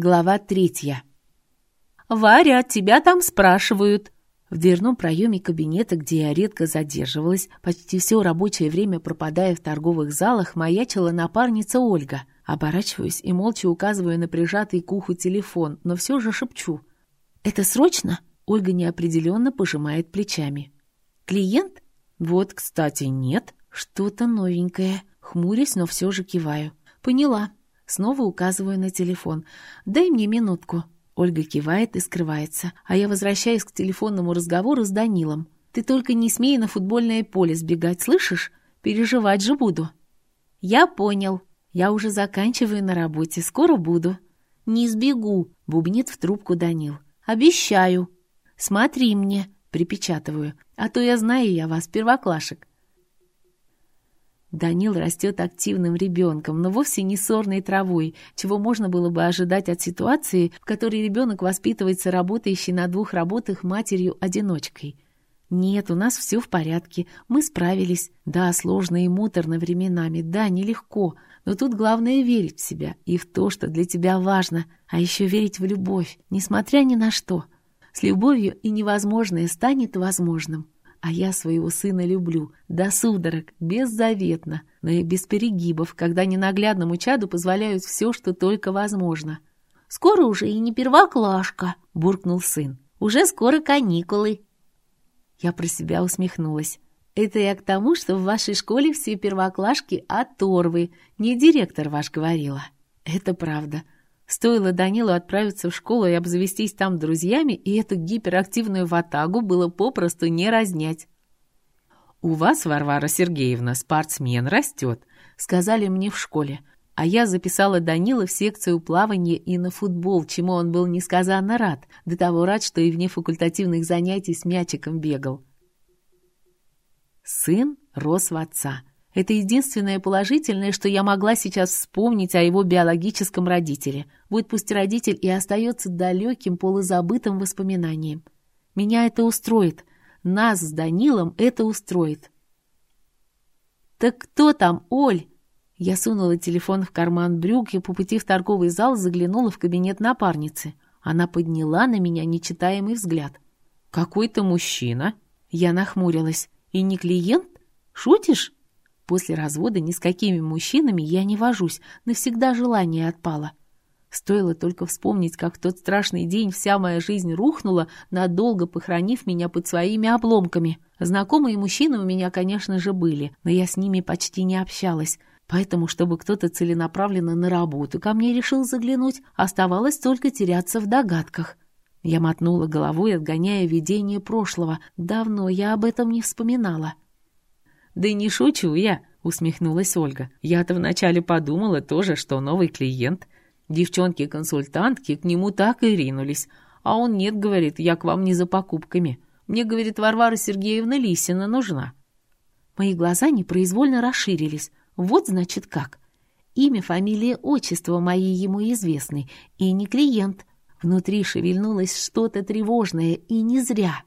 Глава третья. «Варя, тебя там спрашивают!» В дверном проеме кабинета, где я редко задерживалась, почти все рабочее время пропадая в торговых залах, маячила напарница Ольга. Оборачиваюсь и молча указываю на прижатый к уху телефон, но все же шепчу. «Это срочно?» Ольга неопределенно пожимает плечами. «Клиент?» «Вот, кстати, нет. Что-то новенькое». Хмурясь, но все же киваю. «Поняла. Снова указываю на телефон. «Дай мне минутку». Ольга кивает и скрывается, а я возвращаюсь к телефонному разговору с Данилом. «Ты только не смей на футбольное поле сбегать, слышишь? Переживать же буду». «Я понял. Я уже заканчиваю на работе, скоро буду». «Не сбегу», — бубнит в трубку Данил. «Обещаю». «Смотри мне», — припечатываю, «а то я знаю я вас, первоклашек. Данил растет активным ребенком, но вовсе не сорной травой, чего можно было бы ожидать от ситуации, в которой ребенок воспитывается работающей на двух работах матерью-одиночкой. Нет, у нас все в порядке, мы справились. Да, сложно и муторно временами, да, нелегко, но тут главное верить в себя и в то, что для тебя важно, а еще верить в любовь, несмотря ни на что. С любовью и невозможное станет возможным. А я своего сына люблю, до судорог, беззаветно, но и без перегибов, когда ненаглядному чаду позволяют все, что только возможно. «Скоро уже и не первоклашка», — буркнул сын. «Уже скоро каникулы». Я про себя усмехнулась. «Это я к тому, что в вашей школе все первоклашки оторвы, не директор ваш говорила». «Это правда». Стоило Данилу отправиться в школу и обзавестись там друзьями, и эту гиперактивную ватагу было попросту не разнять. «У вас, Варвара Сергеевна, спортсмен растет», — сказали мне в школе. А я записала Данила в секцию плавания и на футбол, чему он был несказанно рад, до того рад, что и вне факультативных занятий с мячиком бегал. Сын рос в отца. Это единственное положительное, что я могла сейчас вспомнить о его биологическом родителе. Будь пусть родитель и остается далеким, полузабытым воспоминанием. Меня это устроит. Нас с Данилом это устроит. «Так кто там, Оль?» Я сунула телефон в карман брюк и по пути в торговый зал заглянула в кабинет напарницы. Она подняла на меня нечитаемый взгляд. «Какой-то мужчина?» Я нахмурилась. «И не клиент? Шутишь?» После развода ни с какими мужчинами я не вожусь, навсегда желание отпало. Стоило только вспомнить, как в тот страшный день вся моя жизнь рухнула, надолго похоронив меня под своими обломками. Знакомые мужчины у меня, конечно же, были, но я с ними почти не общалась. Поэтому, чтобы кто-то целенаправленно на работу ко мне решил заглянуть, оставалось только теряться в догадках. Я мотнула головой, отгоняя видение прошлого. Давно я об этом не вспоминала. «Да не шучу я», — усмехнулась Ольга. «Я-то вначале подумала тоже, что новый клиент. Девчонки-консультантки к нему так и ринулись. А он нет, говорит, я к вам не за покупками. Мне, говорит, Варвара Сергеевна Лисина нужна». Мои глаза непроизвольно расширились. Вот значит как. Имя, фамилия, отчество мои ему известны. И не клиент. Внутри шевельнулось что-то тревожное, и не зря.